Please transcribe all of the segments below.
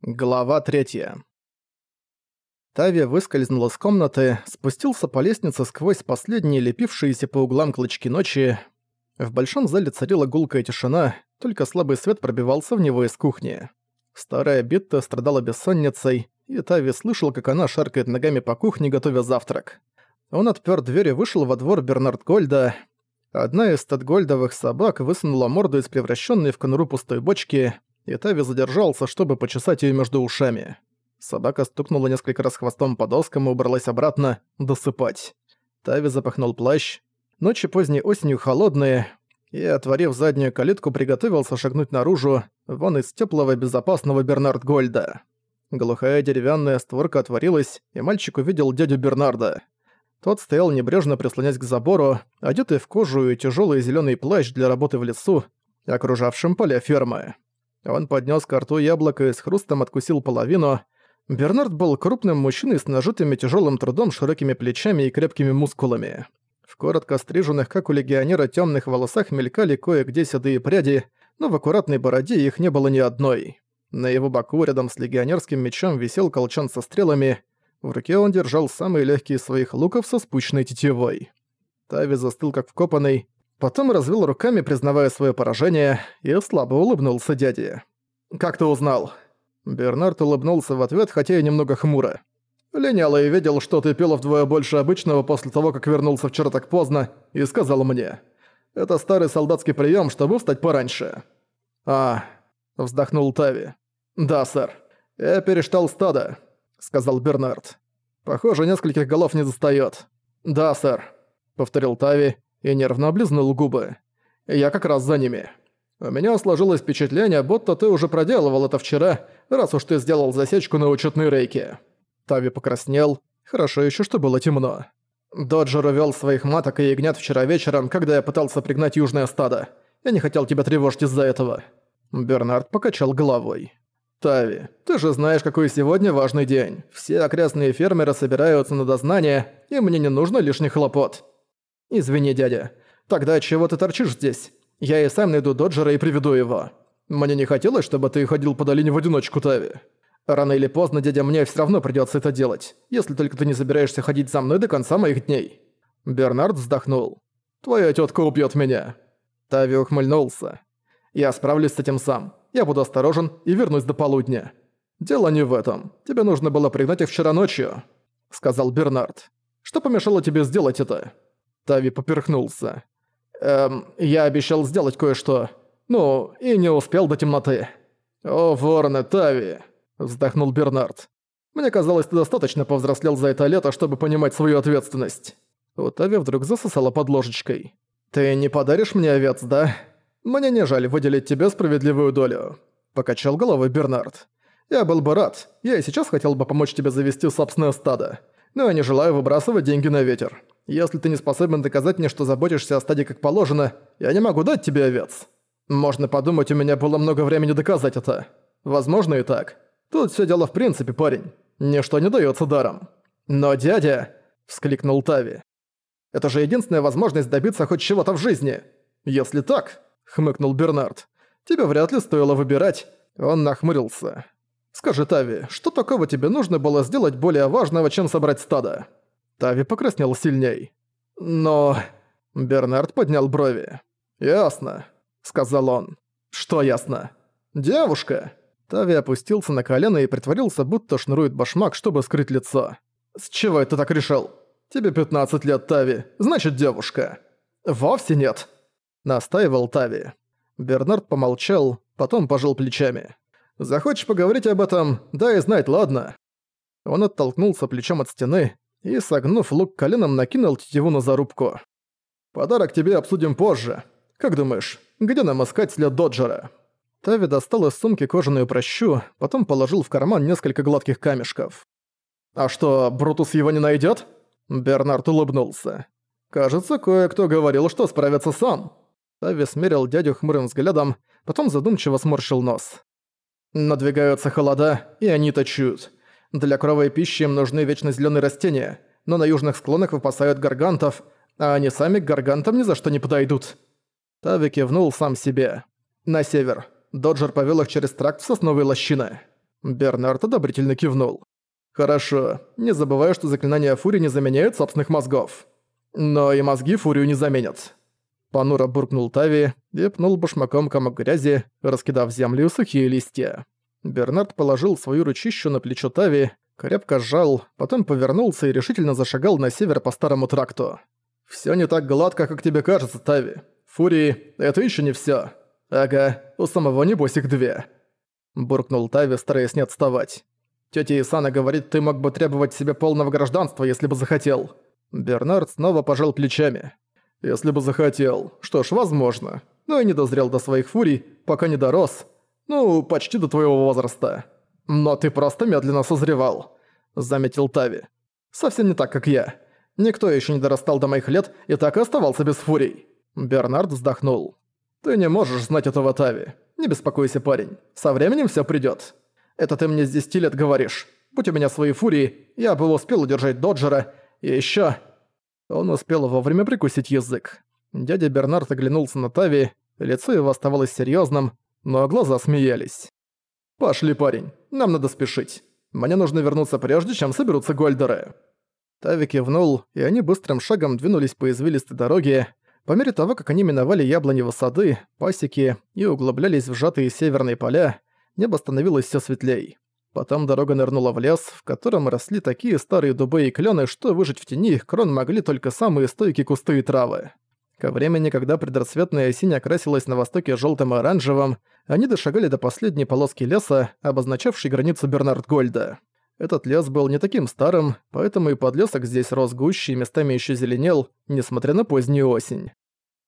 Глава третья. Тави выскользнул из комнаты, спустился по лестнице сквозь последние лепившиеся по углам клочки ночи. В большом зале царила гулкая тишина, только слабый свет пробивался в него из кухни. Старая Битта страдала бессонницей, и Тави слышал, как она шаркает ногами по кухне, готовя завтрак. Он отпер дверь и вышел во двор Бернард Гольда. Одна из статгольдовых собак высунула морду из превращенной в конуру пустой бочки, и Тави задержался, чтобы почесать ее между ушами. Собака стукнула несколько раз хвостом по доскам и убралась обратно досыпать. Тави запахнул плащ. Ночи поздней осенью холодные, и, отворив заднюю калитку, приготовился шагнуть наружу, вон из теплого безопасного Бернард Гольда. Глухая деревянная створка отворилась, и мальчик увидел дядю Бернарда. Тот стоял небрежно прислонясь к забору, одетый в кожу и тяжелый зеленый плащ для работы в лесу, окружавшем поля фермы. Он поднес к рту яблоко и с хрустом откусил половину. Бернард был крупным мужчиной с нажитыми тяжелым трудом, широкими плечами и крепкими мускулами. В коротко стриженных, как у легионера, темных волосах мелькали кое-где седые пряди, но в аккуратной бороде их не было ни одной. На его боку рядом с легионерским мечом висел колчан со стрелами. В руке он держал самые из своих луков со спущенной тетивой. Тави застыл как вкопанный, Потом развел руками, признавая свое поражение, и слабо улыбнулся дяде. «Как ты узнал?» Бернард улыбнулся в ответ, хотя и немного хмуро. «Линялый видел, что ты пила вдвое больше обычного после того, как вернулся вчера так поздно, и сказал мне. Это старый солдатский прием, чтобы встать пораньше». «А...» — вздохнул Тави. «Да, сэр. Я перештал стадо», — сказал Бернард. «Похоже, нескольких голов не достает. «Да, сэр», — повторил Тави, и нервно облизнул губы. «Я как раз за ними. У меня сложилось впечатление, будто ты уже проделывал это вчера, раз уж ты сделал засечку на учетной рейке». Тави покраснел. Хорошо еще, что было темно. Доджер увел своих маток и ягнят вчера вечером, когда я пытался пригнать южное стадо. Я не хотел тебя тревожить из-за этого. Бернард покачал головой. «Тави, ты же знаешь, какой сегодня важный день. Все окрестные фермеры собираются на дознание, и мне не нужно лишних хлопот. «Извини, дядя. Тогда чего ты торчишь здесь? Я и сам найду Доджера и приведу его. Мне не хотелось, чтобы ты ходил по долине в одиночку, Тави. Рано или поздно, дядя, мне все равно придется это делать, если только ты не собираешься ходить за мной до конца моих дней». Бернард вздохнул. «Твоя тетка убьет меня». Тави ухмыльнулся. «Я справлюсь с этим сам. Я буду осторожен и вернусь до полудня». «Дело не в этом. Тебе нужно было пригнать их вчера ночью», — сказал Бернард. «Что помешало тебе сделать это?» Тави поперхнулся. «Эм, я обещал сделать кое-что. Ну, и не успел до темноты». «О, ворны, Тави!» – вздохнул Бернард. «Мне казалось, ты достаточно повзрослел за это лето, чтобы понимать свою ответственность». У Тави вдруг засосала под ложечкой. «Ты не подаришь мне овец, да? Мне не жаль выделить тебе справедливую долю», – покачал головой Бернард. «Я был бы рад. Я и сейчас хотел бы помочь тебе завести собственное стадо. Но я не желаю выбрасывать деньги на ветер. Если ты не способен доказать мне, что заботишься о стаде как положено, я не могу дать тебе овец. Можно подумать, у меня было много времени доказать это. Возможно и так. Тут все дело в принципе, парень. Ничто не дается даром. Но дядя... вскликнул Тави. Это же единственная возможность добиться хоть чего-то в жизни. Если так, хмыкнул Бернард, тебе вряд ли стоило выбирать. Он нахмурился. Скажи, Тави, что такого тебе нужно было сделать более важного, чем собрать стадо? Тави покраснел сильней. «Но...» Бернард поднял брови. «Ясно», — сказал он. «Что ясно?» «Девушка!» Тави опустился на колено и притворился, будто шнурует башмак, чтобы скрыть лицо. «С чего это так решил?» «Тебе 15 лет, Тави. Значит, девушка». «Вовсе нет», — настаивал Тави. Бернард помолчал, потом пожал плечами. «Захочешь поговорить об этом? Дай знать, ладно?» Он оттолкнулся плечом от стены, и, согнув лук коленом, накинул тетиву на зарубку. «Подарок тебе обсудим позже. Как думаешь, где нам искать след Доджера?» Тави достал из сумки кожаную прощу, потом положил в карман несколько гладких камешков. «А что, Брутус его не найдет? Бернард улыбнулся. «Кажется, кое-кто говорил, что справится сам». Тави смерил дядю хмурым взглядом, потом задумчиво сморщил нос. «Надвигаются холода, и они точут. Для кровой пищи им нужны вечно зеленые растения, но на южных склонах выпасают гаргантов, а они сами к гаргантам ни за что не подойдут. Тави кивнул сам себе. На север. Доджер повел их через тракт в сосновые лощины. Бернард одобрительно кивнул. «Хорошо. Не забывай, что заклинания Фури не заменяют собственных мозгов. Но и мозги Фурию не заменят». Понуро буркнул Тави и пнул башмаком комок грязи, раскидав землю сухие листья. Бернард положил свою ручищу на плечо Тави, крепко сжал, потом повернулся и решительно зашагал на север по старому тракту. «Всё не так гладко, как тебе кажется, Тави. Фурии — это ещё не всё. Ага, у самого небось их две». Буркнул Тави, стараясь не отставать. «Тётя Исана говорит, ты мог бы требовать себе полного гражданства, если бы захотел». Бернард снова пожал плечами. «Если бы захотел. Что ж, возможно. Но я не дозрел до своих фурий, пока не дорос. Ну, почти до твоего возраста. Но ты просто медленно созревал», — заметил Тави. «Совсем не так, как я. Никто еще не дорастал до моих лет и так и оставался без фурий». Бернард вздохнул. «Ты не можешь знать этого Тави. Не беспокойся, парень. Со временем все придёт. Это ты мне с 10 лет говоришь. Будь у меня свои фурии, я бы успел удержать Доджера, и ещё...» Он успел вовремя прикусить язык. Дядя Бернард оглянулся на Тави, лицо его оставалось серьёзным, но глаза смеялись. «Пошли, парень, нам надо спешить. Мне нужно вернуться прежде, чем соберутся гольдеры». Тави кивнул, и они быстрым шагом двинулись по извилистой дороге. По мере того, как они миновали яблоневые сады, пасеки и углублялись в сжатые северные поля, небо становилось все светлей. Потом дорога нырнула в лес, в котором росли такие старые дубы и клены, что выжить в тени их крон могли только самые стойкие кусты и травы. Ко времени, когда предрассветная осень окрасилась на востоке желтым и оранжевым, они дошагали до последней полоски леса, обозначавшей границу Бернард-Гольда. Этот лес был не таким старым, поэтому и подлесок здесь рос гуще и местами еще зеленел, несмотря на позднюю осень.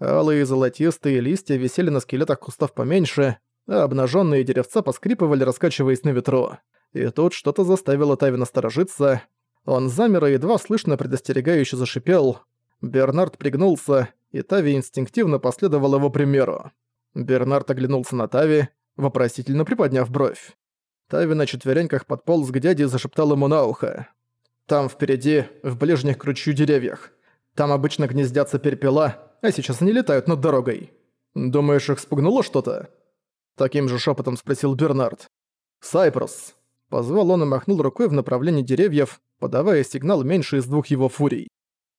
Алые золотистые листья висели на скелетах кустов поменьше, а обнаженные деревца поскрипывали, раскачиваясь на ветру. И тут что-то заставило Тави насторожиться. Он замер и едва слышно предостерегающе зашипел. Бернард пригнулся, и Тави инстинктивно последовал его примеру. Бернард оглянулся на Тави, вопросительно приподняв бровь. Тави на четвереньках подполз к дяде и зашептал ему на ухо. «Там впереди, в ближних к ручью деревьях. Там обычно гнездятся перепела, а сейчас они летают над дорогой. Думаешь, их спугнуло что-то?» Таким же шепотом спросил Бернард. «Сайпрос!» Позвал он и махнул рукой в направлении деревьев, подавая сигнал меньше из двух его фурий.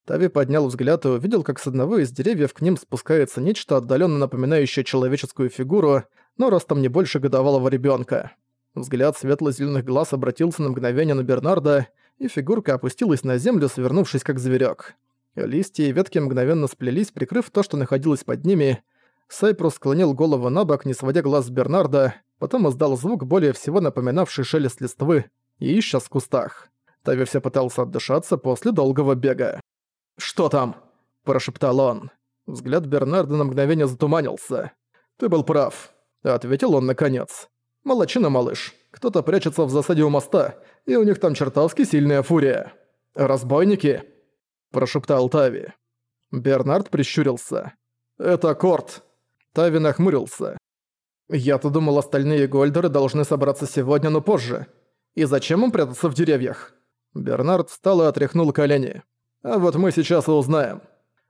Тави поднял взгляд и увидел, как с одного из деревьев к ним спускается нечто отдаленно напоминающее человеческую фигуру, но ростом не больше годовалого ребенка. Взгляд светло-зеленых глаз обратился на мгновение на Бернарда, и фигурка опустилась на землю, свернувшись как зверек. Листья и ветки мгновенно сплелись, прикрыв то, что находилось под ними. Сайпрус склонил голову на бок, не сводя глаз с Бернарда, потом издал звук, более всего напоминавший шелест листвы, и исчез в кустах. Тави все пытался отдышаться после долгого бега. «Что там?» – прошептал он. Взгляд Бернарда на мгновение затуманился. «Ты был прав», – ответил он наконец. «Молодчина, малыш. Кто-то прячется в засаде у моста, и у них там чертовски сильная фурия. Разбойники?» – прошептал Тави. Бернард прищурился. «Это Корт». Тави нахмурился. «Я-то думал, остальные гольдеры должны собраться сегодня, но позже. И зачем им прятаться в деревьях?» Бернард встал и отряхнул колени. А вот мы сейчас и узнаем.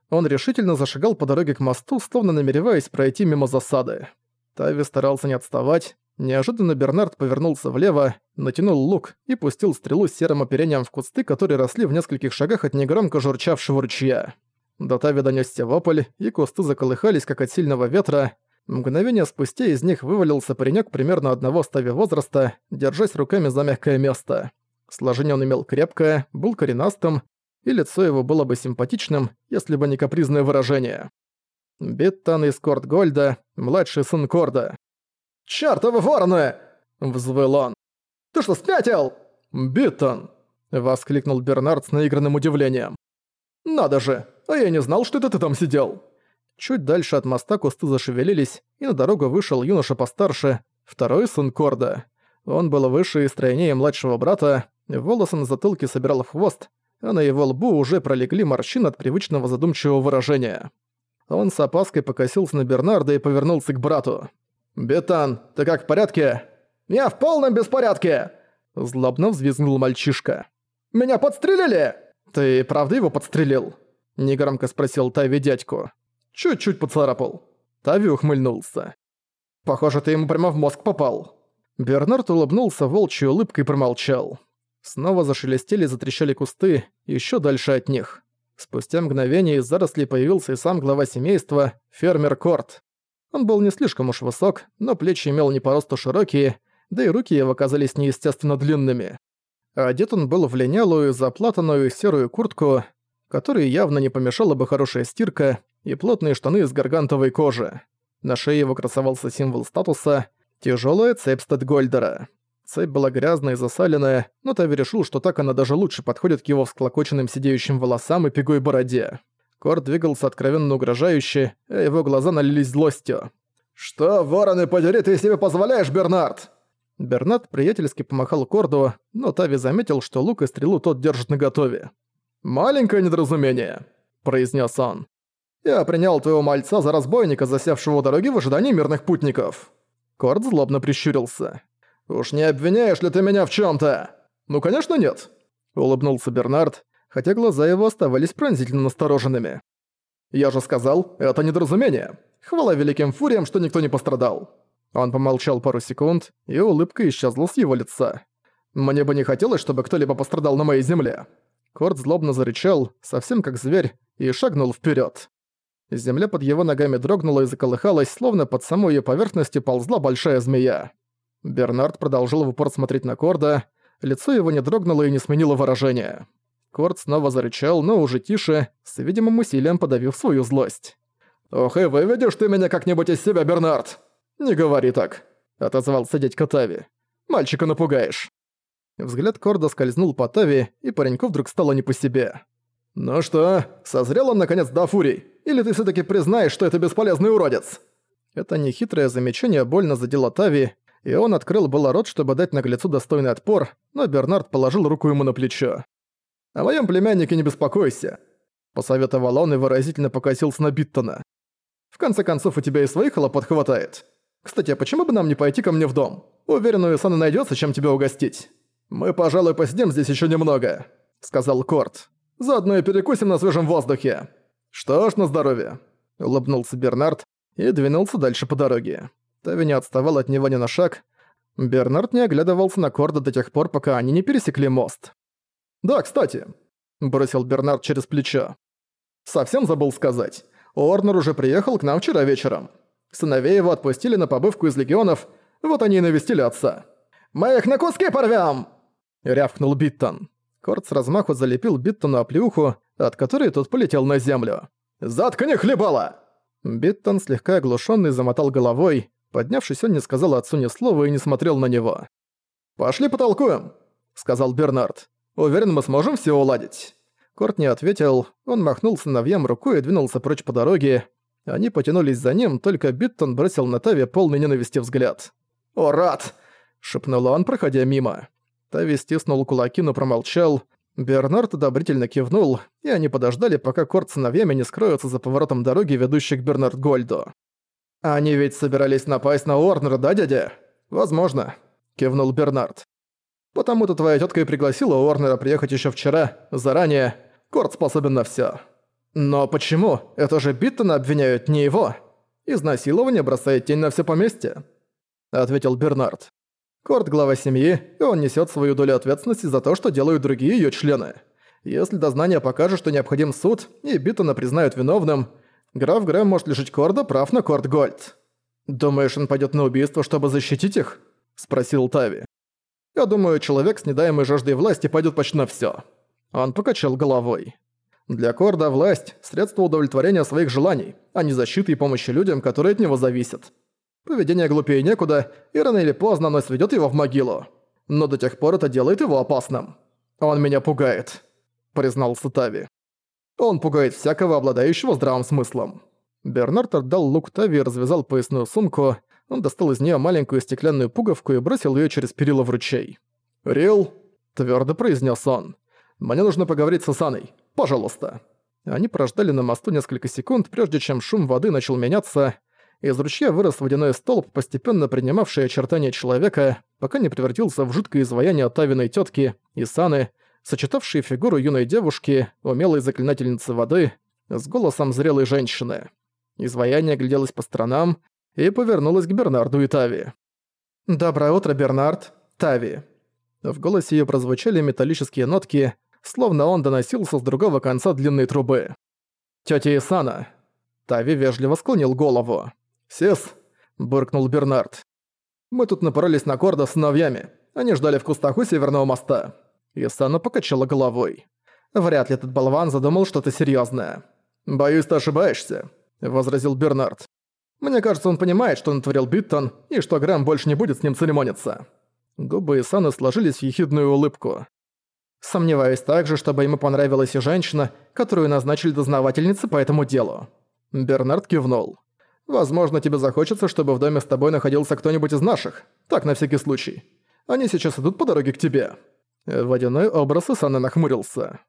Он решительно зашагал по дороге к мосту, словно намереваясь пройти мимо засады. Тави старался не отставать. Неожиданно Бернард повернулся влево, натянул лук и пустил стрелу с серым оперением в кусты, которые росли в нескольких шагах от негромко журчавшего ручья. До Тави донёсся вопль, и кусты заколыхались, как от сильного ветра. Мгновение спустя из них вывалился паренёк примерно одного с Тави возраста, держась руками за мягкое место. Сложение он имел крепкое, был коренастым, и лицо его было бы симпатичным, если бы не капризное выражение. Биттон из Кордгольда, младший сын Корда. «Чёртовы вороны!» — взвыл он. «Ты что, спятил?» «Биттон!» — воскликнул Бернард с наигранным удивлением. «Надо же! А я не знал, что это ты там сидел!» Чуть дальше от моста кусты зашевелились, и на дорогу вышел юноша постарше, второй сын Корда. Он был выше и стройнее младшего брата, волосы на затылке собирал в хвост, а на его лбу уже пролегли морщины от привычного задумчивого выражения. Он с опаской покосился на Бернарда и повернулся к брату. «Бетан, ты как, в порядке?» «Я в полном беспорядке!» Злобно взвизгнул мальчишка. «Меня подстрелили!» «Ты правда его подстрелил?» Негромко спросил Тави дядьку. «Чуть-чуть поцарапал». Тави ухмыльнулся. «Похоже, ты ему прямо в мозг попал». Бернард улыбнулся волчьей улыбкой и промолчал. Снова зашелестели и затрещали кусты, еще дальше от них. Спустя мгновение из зарослей появился и сам глава семейства, фермер Корт. Он был не слишком уж высок, но плечи имел не по росту широкие, да и руки его казались неестественно длинными. Одет он был в линялую, заплатанную серую куртку, которой явно не помешала бы хорошая стирка, и плотные штаны из гаргантовой кожи. На шее его красовался символ статуса – тяжелая цепь Стэдгольдера. Цепь была грязная и засаленная, но Тави решил, что так она даже лучше подходит к его всклокоченным сидеющим волосам и пигой бороде. Кор двигался откровенно угрожающе, а его глаза налились злостью. «Что, вороны, подери, ты себе позволяешь, Бернард?» Бернард приятельски помахал Корду, но Тави заметил, что лук и стрелу тот держит наготове. «Маленькое недоразумение», — произнес он. «Я принял твоего мальца за разбойника, засевшего у дороги в ожидании мирных путников». Корд злобно прищурился. «Уж не обвиняешь ли ты меня в чем то «Ну, конечно, нет», — улыбнулся Бернард, хотя глаза его оставались пронзительно настороженными. «Я же сказал, это недоразумение. Хвала великим фуриям, что никто не пострадал». Он помолчал пару секунд, и улыбка исчезла с его лица. «Мне бы не хотелось, чтобы кто-либо пострадал на моей земле». Корт злобно зарычал, совсем как зверь, и шагнул вперед. Земля под его ногами дрогнула и заколыхалась, словно под самой ее поверхностью ползла большая змея. Бернард продолжил в упор смотреть на Корда, лицо его не дрогнуло и не сменило выражение. Корд снова зарычал, но уже тише, с видимым усилием подавив свою злость. «Ох, и выведешь ты меня как-нибудь из себя, Бернард!» «Не говори так», — отозвался дядька Тави. «Мальчика напугаешь». Взгляд Корда скользнул по Тави, и пареньку вдруг стало не по себе. «Ну что, созрел он наконец до фурий? Или ты все таки признаешь, что это бесполезный уродец?» Это нехитрое замечание больно задело Тави, и он открыл было рот, чтобы дать наглецу достойный отпор, но Бернард положил руку ему на плечо. «О моем племяннике не беспокойся», — посоветовал он и выразительно покосился на Биттона. «В конце концов, у тебя и своих хлопот хватает. Кстати, а почему бы нам не пойти ко мне в дом? Уверен, у Исана найдется, чем тебя угостить. Мы, пожалуй, посидим здесь еще немного», — сказал Корт. «Заодно и перекусим на свежем воздухе». «Что ж, на здоровье», — улыбнулся Бернард и двинулся дальше по дороге. Тави не отставал от него ни на шаг. Бернард не оглядывался на Корда до тех пор, пока они не пересекли мост. «Да, кстати», — бросил Бернард через плечо. «Совсем забыл сказать. Уорнер уже приехал к нам вчера вечером. Сыновей его отпустили на побывку из легионов, вот они и навестили отца». «Мы их на куски порвем! рявкнул Биттон. Корт с размаху залепил Биттону оплеуху, от которой тот полетел на землю. «Заткни хлебало!» Биттон, слегка оглушенный, замотал головой, Поднявшись, он не сказал отцу ни слова и не смотрел на него. «Пошли потолкуем», — сказал Бернард. «Уверен, мы сможем все уладить». Корт не ответил, он махнул сыновьям рукой и двинулся прочь по дороге. Они потянулись за ним, только Биттон бросил на Тави полный ненависти взгляд. «Урод!» — шепнул он, проходя мимо. Тави стиснул кулаки, но промолчал. Бернард одобрительно кивнул, и они подождали, пока Корт с сыновьями не скроются за поворотом дороги, ведущей к Бернардгольду. «Они ведь собирались напасть на Уорнера, да, дядя?» «Возможно», — кивнул Бернард. «Потому-то твоя тетка и пригласила Уорнера приехать еще вчера, заранее. Корт способен на все. «Но почему? Это же Биттона обвиняют, не его. Изнасилование бросает тень на все поместье», — ответил Бернард. Корт глава семьи, и он несет свою долю ответственности за то, что делают другие ее члены. Если дознание покажет, что необходим суд, и Биттона признают виновным, Граф Грэм может лишить Корда прав на Корд Гольд. Думаешь, он пойдет на убийство, чтобы защитить их? Спросил Тави. Я думаю, человек с недаемой жаждой власти пойдет почти на все. Он покачал головой. Для Корда власть – средство удовлетворения своих желаний, а не защиты и помощи людям, которые от него зависят. Поведение глупее некуда, и рано или поздно оно сведет его в могилу. Но до тех пор это делает его опасным. Он меня пугает, признался Тави. Он пугает всякого, обладающего здравым смыслом. Бернард отдал лук Тави и развязал поясную сумку. Он достал из нее маленькую стеклянную пуговку и бросил ее через перила в ручей. «Рил», — твердо произнес он, — «мне нужно поговорить с Асаной. Пожалуйста». Они прождали на мосту несколько секунд, прежде чем шум воды начал меняться. Из ручья вырос водяной столб, постепенно принимавший очертания человека, пока не превратился в жуткое изваяние Тавиной тетки, Исаны, сочетавшие фигуру юной девушки, умелой заклинательницы воды, с голосом зрелой женщины. Изваяние гляделось по сторонам и повернулось к Бернарду и Тави. «Доброе утро, Бернард. Тави». В голосе её прозвучали металлические нотки, словно он доносился с другого конца длинной трубы. «Тётя Исана». Тави вежливо склонил голову. «Сис», — буркнул Бернард. «Мы тут напоролись на Корда с сыновьями. Они ждали в кустах у Северного моста». Исана покачала головой. «Вряд ли этот болван задумал что-то серьёзное». «Боюсь, ты ошибаешься», — возразил Бернард. «Мне кажется, он понимает, что натворил Биттон, и что Грэм больше не будет с ним церемониться». Губы Исаны сложились в ехидную улыбку. Сомневаюсь также, чтобы ему понравилась и женщина, которую назначили дознавательницей по этому делу. Бернард кивнул. «Возможно, тебе захочется, чтобы в доме с тобой находился кто-нибудь из наших. Так, на всякий случай. Они сейчас идут по дороге к тебе». Водяной образ Исаны нахмурился.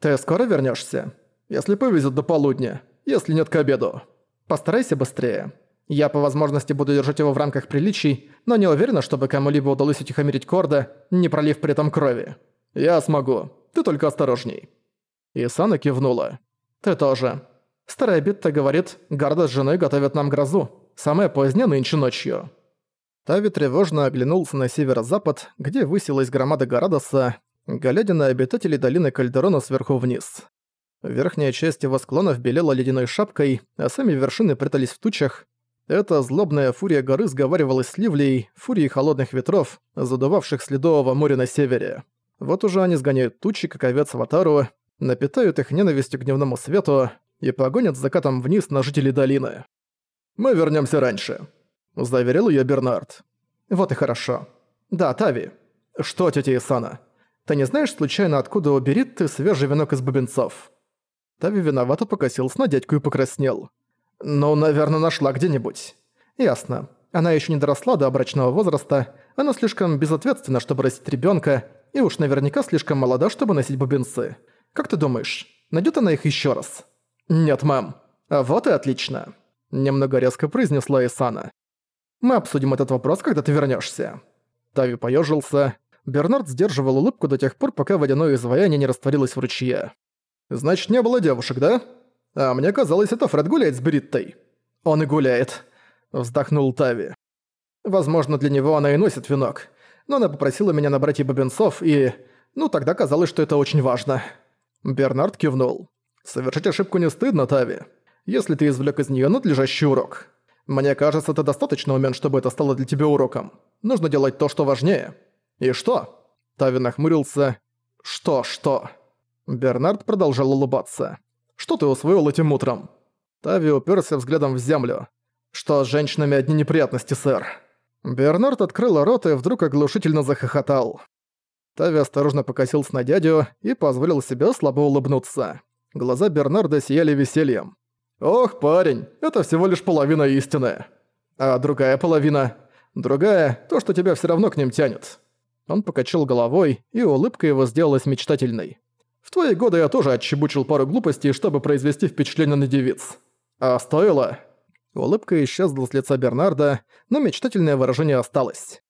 «Ты скоро вернешься? Если повезет до полудня. Если нет, к обеду. Постарайся быстрее. Я по возможности буду держать его в рамках приличий, но не уверена, чтобы кому-либо удалось утихомирить Корда, не пролив при этом крови. Я смогу. Ты только осторожней». Исана кивнула. «Ты тоже. Старая Битта говорит, Гарда с женой готовят нам грозу. Самое позднее нынче ночью». Тави тревожно оглянулся на северо-запад, где высилась громада Горадоса, глядя на обитателей долины Кальдерона сверху вниз. Верхняя часть его склонов белела ледяной шапкой, а сами вершины прятались в тучах. Эта злобная фурия горы сговаривалась с Ливлей, фурией холодных ветров, задувавших с ледового моря на севере. Вот уже они сгоняют тучи, как овец в Атару, напитают их ненавистью к дневному свету и погонят закатом вниз на жителей долины. «Мы вернемся раньше», — заверил ее Бернард. «Вот и хорошо. Да, Тави. Что, тетя Исана? Ты не знаешь случайно, откуда уберит ты свежий венок из бубенцов?» Тави виновато покосился на дядьку и покраснел. «Ну, наверное, нашла где-нибудь». «Ясно. Она еще не доросла до брачного возраста, она слишком безответственна, чтобы растить ребенка, и уж наверняка слишком молода, чтобы носить бубенцы. Как ты думаешь, найдет она их еще раз?» «Нет, мам. Вот и отлично», — немного резко произнесла Исана. «Мы обсудим этот вопрос, когда ты вернешься. Тави поежился. Бернард сдерживал улыбку до тех пор, пока водяное изваяние не растворилось в ручье. «Значит, не было девушек, да? А мне казалось, это Фред гуляет с Бриттой». «Он и гуляет», — вздохнул Тави. «Возможно, для него она и носит венок, но она попросила меня набрать ей бубенцов, и... Ну, тогда казалось, что это очень важно». Бернард кивнул. «Совершить ошибку не стыдно, Тави, если ты извлек из нее надлежащий урок. Мне кажется, ты достаточно умен, чтобы это стало для тебя уроком. Нужно делать то, что важнее». «И что?» Тави нахмурился. «Что, что?» Бернард продолжал улыбаться. «Что ты усвоил этим утром?» Тави уперся взглядом в землю. «Что с женщинами одни неприятности, сэр?» Бернард открыл рот и вдруг оглушительно захохотал. Тави осторожно покосился на дядю и позволил себе слабо улыбнуться. Глаза Бернарда сияли весельем. «Ох, парень, это всего лишь половина истины. А другая половина? Другая — то, что тебя все равно к ним тянет». Он покачал головой, и улыбка его сделалась мечтательной. В твои годы я тоже отчебучил пару глупостей, чтобы произвести впечатление на девиц. А стоило?» Улыбка исчезла с лица Бернарда, но мечтательное выражение осталось.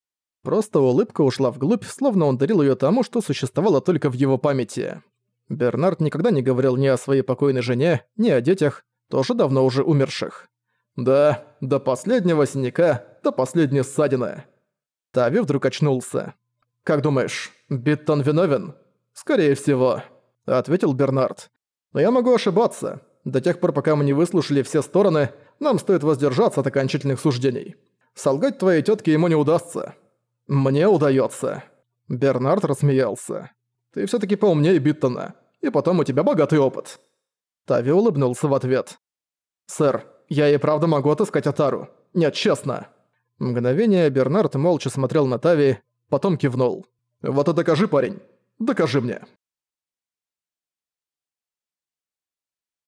Просто улыбка ушла вглубь, словно он дарил её тому, что существовало только в его памяти. Бернард никогда не говорил ни о своей покойной жене, ни о детях, тоже давно уже умерших. Да, до последнего синяка, до последней ссадины. Тави вдруг очнулся. «Как думаешь, Биттон виновен?» «Скорее всего» ответил Бернард. «Но я могу ошибаться. До тех пор, пока мы не выслушали все стороны, нам стоит воздержаться от окончательных суждений. Солгать твоей тетке ему не удастся». «Мне удается. Бернард рассмеялся. «Ты все таки поумнее Биттона. И потом у тебя богатый опыт». Тави улыбнулся в ответ. «Сэр, я и правда могу отыскать Атару. Нет, честно». Мгновение Бернард молча смотрел на Тави, потом кивнул. «Вот и докажи, парень. Докажи мне».